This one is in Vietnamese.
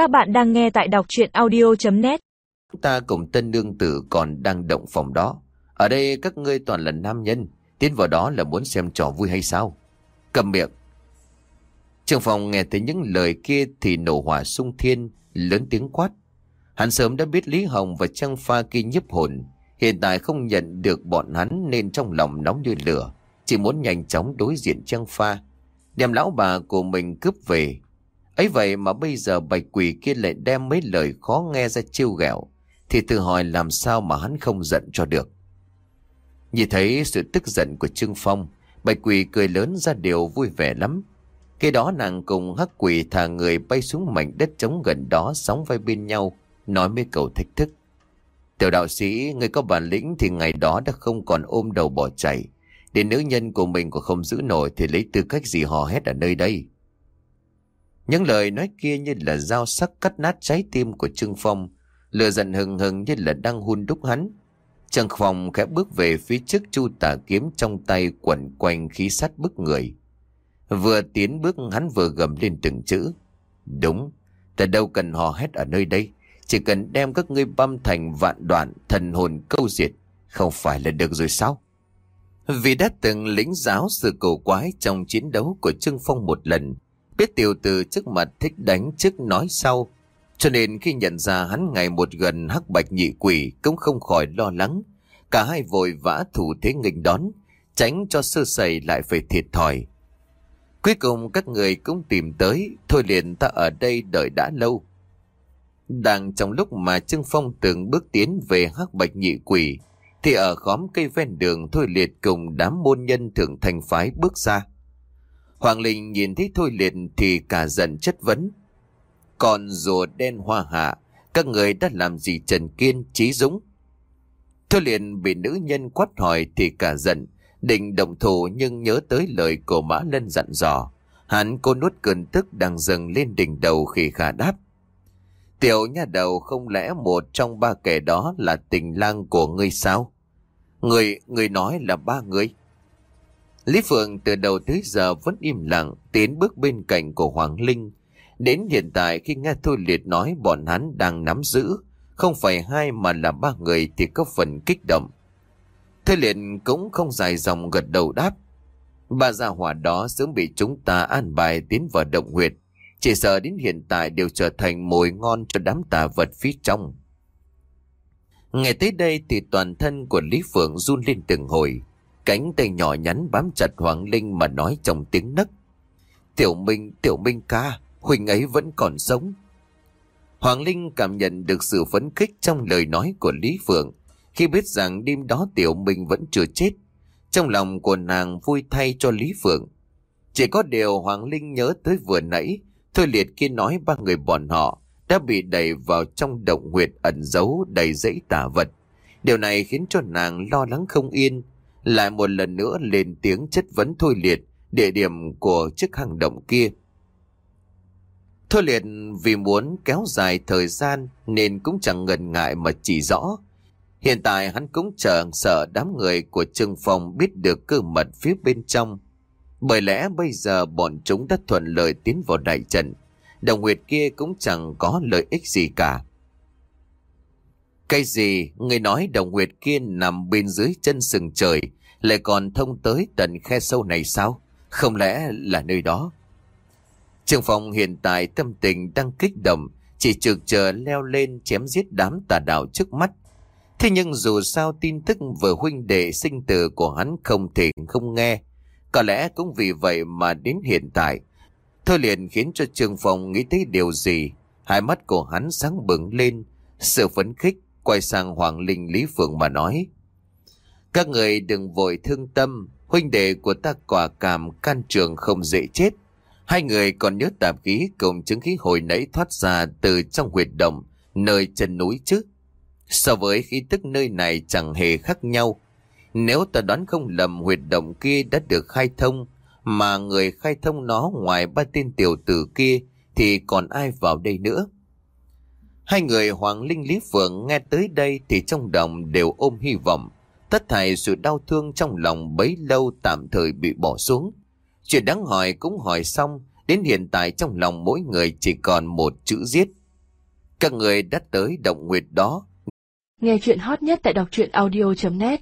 Các bạn đang nghe tại đọc chuyện audio.net Ta cùng tân nương tử còn đang động phòng đó. Ở đây các ngươi toàn là nam nhân, tiến vào đó là muốn xem trò vui hay sao? Cầm miệng. Trường phòng nghe thấy những lời kia thì nổ hỏa sung thiên, lớn tiếng quát. Hắn sớm đã biết Lý Hồng và Trang Pha kia nhiếp hồn. Hiện tại không nhận được bọn hắn nên trong lòng nóng như lửa. Chỉ muốn nhanh chóng đối diện Trang Pha. Đem lão bà của mình cướp về ấy vậy mà bây giờ bạch quỷ kia lại đem mấy lời khó nghe ra chiêu ghẹo Thì tự hỏi làm sao mà hắn không giận cho được. Nhìn thấy sự tức giận của Trương Phong. Bạch quỷ cười lớn ra điều vui vẻ lắm. Khi đó nàng cùng hắc quỷ thả người bay xuống mảnh đất trống gần đó sóng vai bên nhau, nói mấy câu thách thức. Tiểu đạo sĩ, người có bản lĩnh thì ngày đó đã không còn ôm đầu bỏ chạy. Đến nữ nhân của mình còn không giữ nổi thì lấy tư cách gì hò hét ở nơi đây. Những lời nói kia như là dao sắc cắt nát trái tim của Trương Phong, lửa giận hừng hừng như là đang hun đúc hắn. Trương Phong khẽ bước về phía trước chu tà kiếm trong tay quẩn quanh khí sát bức người. Vừa tiến bước hắn vừa gầm lên từng chữ. Đúng, ta đâu cần hò hét ở nơi đây. Chỉ cần đem các ngươi băm thành vạn đoạn thần hồn câu diệt. Không phải là được rồi sao? Vì đã từng lĩnh giáo sự cổ quái trong chiến đấu của Trương Phong một lần. Biết tiểu từ trước mặt thích đánh trước nói sau. Cho nên khi nhận ra hắn ngày một gần hắc bạch nhị quỷ cũng không khỏi lo lắng. Cả hai vội vã thủ thế nghênh đón, tránh cho sơ sẩy lại phải thiệt thòi. Cuối cùng các người cũng tìm tới, thôi liền ta ở đây đợi đã lâu. Đang trong lúc mà Trương Phong từng bước tiến về hắc bạch nhị quỷ, thì ở khóm cây ven đường Thôi Liệt cùng đám môn nhân thượng thành phái bước ra. Hoàng Linh nhìn thấy Thôi Liệt thì cả giận chất vấn. Còn rùa đen hoa hạ, các người đã làm gì Trần Kiên, Trí Dũng? Thôi Liệt bị nữ nhân quát hỏi thì cả giận, định động thủ nhưng nhớ tới lời của Mã Lân dặn dò. Hắn cô nuốt cơn tức đang dâng lên đỉnh đầu khi khả đáp. Tiểu nhà đầu không lẽ một trong ba kẻ đó là tình lang của ngươi sao? Người, người nói là ba người. Lý Phượng từ đầu tới giờ vẫn im lặng tiến bước bên cạnh của Hoàng Linh. Đến hiện tại khi nghe Thôi Liệt nói bọn hắn đang nắm giữ, không phải hai mà là ba người thì có phần kích động. Thôi Liệt cũng không dài dòng gật đầu đáp. Ba gia hỏa đó sớm bị chúng ta an bài tiến vào động huyệt. Chỉ sợ đến hiện tại đều trở thành mồi ngon cho đám tà vật phía trong. Ngày tới đây thì toàn thân của Lý Phượng run lên từng hồi. Cánh tay nhỏ nhắn bám chặt Hoàng Linh mà nói trong tiếng nấc. Tiểu Minh, Tiểu Minh ca, Huỳnh ấy vẫn còn sống. Hoàng Linh cảm nhận được sự phấn khích trong lời nói của Lý Phượng khi biết rằng đêm đó Tiểu Minh vẫn chưa chết. Trong lòng của nàng vui thay cho Lý Phượng. Chỉ có điều Hoàng Linh nhớ tới vừa nãy Thôi liệt kia nói ba người bọn họ đã bị đẩy vào trong động huyệt ẩn giấu đầy dãy tà vật. Điều này khiến cho nàng lo lắng không yên, lại một lần nữa lên tiếng chất vấn Thôi liệt, địa điểm của chiếc hang động kia. Thôi liệt vì muốn kéo dài thời gian nên cũng chẳng ngần ngại mà chỉ rõ. Hiện tại hắn cũng chờ sợ đám người của Trương Phong biết được cơ mật phía bên trong. Bởi lẽ bây giờ bọn chúng đã thuận lợi tiến vào đại trận. Đồng huyệt kia cũng chẳng có lợi ích gì cả. Cái gì? Người nói đồng huyệt kia nằm bên dưới chân sừng trời, lại còn thông tới tận khe sâu này sao? Không lẽ là nơi đó? Trường phòng hiện tại tâm tình đang kích động, chỉ trực chờ leo lên chém giết đám tà đạo trước mắt. Thế nhưng dù sao tin tức vừa huynh đệ sinh tử của hắn không thể không nghe, có lẽ cũng vì vậy mà đến hiện tại, Thôi liền khiến cho Trương Phong nghĩ tới điều gì. Hai mắt của hắn sáng bừng lên, sự phấn khích, quay sang Hoàng Linh Lý Phượng mà nói. Các người đừng vội thương tâm, huynh đệ của ta quả cảm can trường không dễ chết. Hai người còn nhớ tạp khí cùng chứng khí hồi nãy thoát ra từ trong huyệt động, nơi chân núi chứ. So với khí tức nơi này chẳng hề khác nhau. Nếu ta đoán không lầm huyệt động kia đã được khai thông, mà người khai thông nó ngoài ba tên tiểu tử kia thì còn ai vào đây nữa. Hai người Hoàng Linh Lý Phượng nghe tới đây thì trong đồng đều ôm hy vọng. Tất thảy sự đau thương trong lòng bấy lâu tạm thời bị bỏ xuống. Chuyện đáng hỏi cũng hỏi xong, đến hiện tại trong lòng mỗi người chỉ còn một chữ giết. Các người đã tới động nguyệt đó Nghe chuyện hot nhất tại đọc truyện audio.net